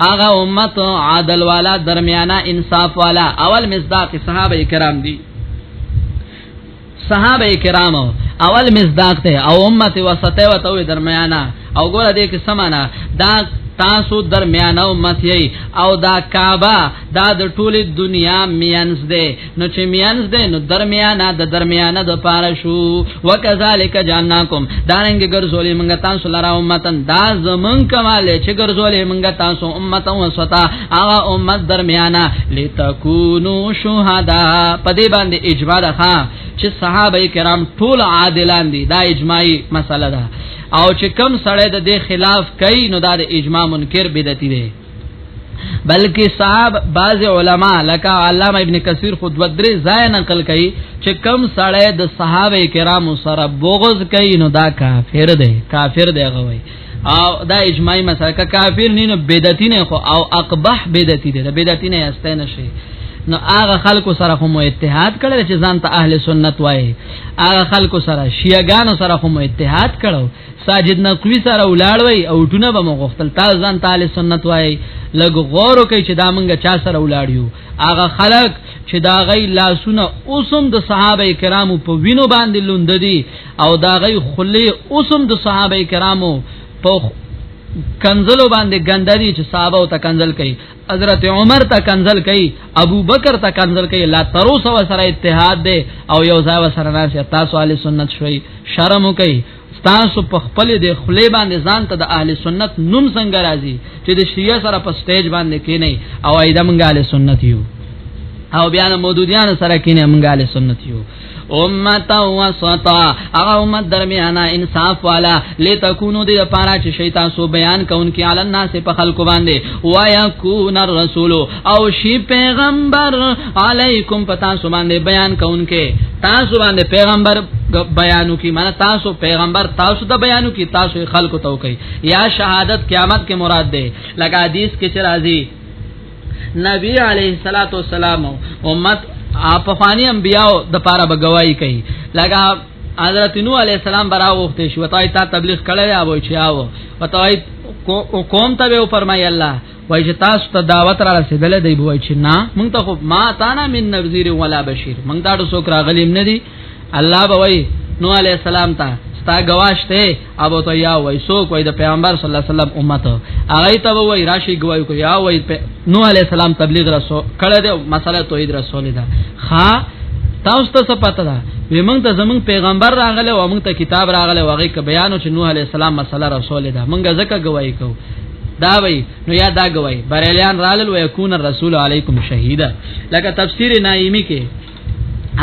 هغه امت عادل والا درمیانه انصاف والا اول مصداق صحابه کرام دي صحابه کرام اول مصداق ته او امت وسطه وته درمیانه او ګوره دې کې سمانا دا تاسو درمیانه امت یې او دا کعبه دا د ټوله دنیا مینځ ده نو چې میانس ده نو درمیانه د درمیانه د پاره شو وکذالک جانکم دانګ ګرځولې مونږ تاسو لرا امتن دا زمون کماله چې ګرځولې مونږ تاسو امته وستا هغه امت درمیانه لتكونو شهدا پدې باندې اجماع ده چې صحابه کرام ټول عادلان دي دا اجماعي مسله ده او چې کم سړی د دې خلاف کوي نو دا د اجماع منکر بدعتي دی بلکې صاحب بعض علما لکه علامه ابن کثیر خود ودرې ځای نقل کوي چې کم سړی د صحابه کرامو سره بغض کوي نو دا کافر دی کافر دی غوي او دا اجماعي مسله کا کافر نه نو بدعتي نه خو او اقبح بدعتي دی بدعتي نه استه نشي نو هغه خلکو سره هم اتحاد کړل چې ځان ته اهل سنت وایي هغه خلکو سره شیعاګانو سره هم اتحاد کړو ساجد نقوی سره ولاړ وای او ټونه به مغختل تاسو ځان تعالی سنت وای لګ غور کوي چې دا مونږه چا سره ولاړ یو هغه خلک چې دا غي لاسونه اوسم د صحابه کرامو په وینو باندې لوند دي او دا غي خلی اوسم د صحابه کرامو په کنزلو باندې ګندري چې صحابه او ته کنزل کوي حضرت عمر ته کنزل کوي ابو بکر ته کنزل کوي لا تروس و سره اتحاد دی او یو ځای و سره ناس تاسو اهل سنت شوي شرم کوي تاسو په خپل د خلی باندې ځان ته د اهل سنت نوم څنګه راځي چې د شیعه سره په سټیج باندې کینی او ایدمګاله سنت یو او بیا مودودیان سره کینه مونږه له سنت یو امت وسطا هغه امت درمیانه انصاف والا لتكونو دې لپاره چې شیطان سو بیان کونکي علی الناس په خلکو باندې ويكون الرسول او شی پیغمبر علیکم پتا سو باندې بیان کونکي تاسو باندې پیغمبر بیانو کی معنی تاسو پیغمبر تاسو د بیانو کی تاسو خلکو تو کوي یا شهادت قیامت کې مراد ده لکه حدیث کې چې راځي نبی علیہ الصلوۃ والسلام امت اپ فانی انبیاء د پاره بغوای کوي لگا حضرت نوح علیہ السلام برا وخت شو تای تا تبلیغ کړی او چاو وتای قوم ته به فرمای الله وای چې تاسو ته دعوت را رسیدلې دی بوای چې نه مونږ ته خو ما تانا من نذیر ولا بشیر مونږ دا څوک راغلیم نه دی الله به وای نو علی السلام ته ستا گواش ته ابو ته یا وای سو کوی د پیغمبر صلی الله علیه وسلم امت هغه ته وای راشي گواہی کو یا وای نو علی السلام تبلیغ رسو کړه د مسله توحید رسول دا خا تاسو ته پته ده وی موږ ته زمون پیغمبر راغله او موږ ته کتاب راغله واغې ک بیان چې نوح علی السلام مسله رسول ده موږ ځکه گواہی کو دا وی نو یا دا گواہی بریلیان رالل و یکون الرسول علیکم شهیدا لکه تفسیر نایمی کې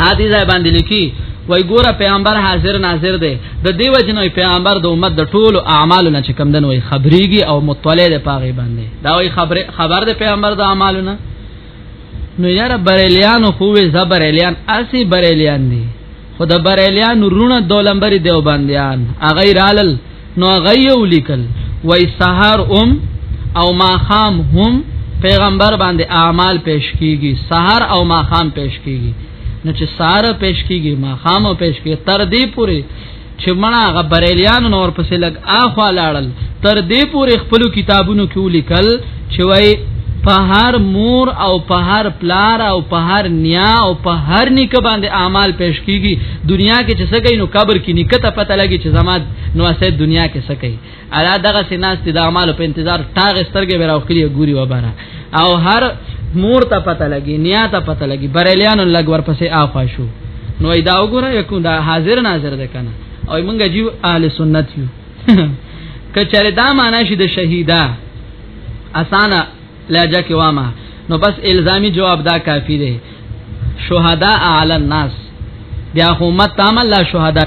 هادي ځای باندې لیکي وای ګوره پیغمبر حاضر ناظر دی د دیو جنوي پیغمبر د امت د ټولو اعمالو نه چې کم دن وای خبريږي او مطلع دی پاغي باندې دا وای خبر خبر د پیغمبر د اعمالو نه نو یاره بریلیان خو وې زبریلیان اسی بریلیان دي خو د بریلیان رونه دولمبري دیوبندیان اغه رالل نو غيو لیکل وای سحر ام او ماخام هم پیغمبر باندې اعمال پیش کیږي سحر او ماخام پیش کیږي نو چې سحر پیش کیږي ماخام او پیش کیږي تر دې پوري چې مړه غ بریلیان نور پسې لګ اخوا لاړل تر دې پوري خپل کتابونو کې ولیکل چې وای په هر مور او په هر پلار او په هر نیا او په هر نیک باندې اعمال پیش کیږي دنیا کې چې سګي نو قبر کې نکته پته لګي چې زما نو اسه دنیا کې سګي الا دغه سیناس د اعمال په انتظار تاغ سترګې به راوخلي ګوري وبره او هر مور ته پته لګي نیا ته پته لګي بریلیانو لګ ورپسې آفا شو نو ایدا وګوره یکو دا حاضر ناظر ده کنه او موږ جیو اهل سنت یو کچره دا معنا شي د شهیدا اسانه لهجه کې وامه نو بس الزامي جواب دا کافی دی شهدا اعلی الناس بیا خو مت تعمل لا شهدا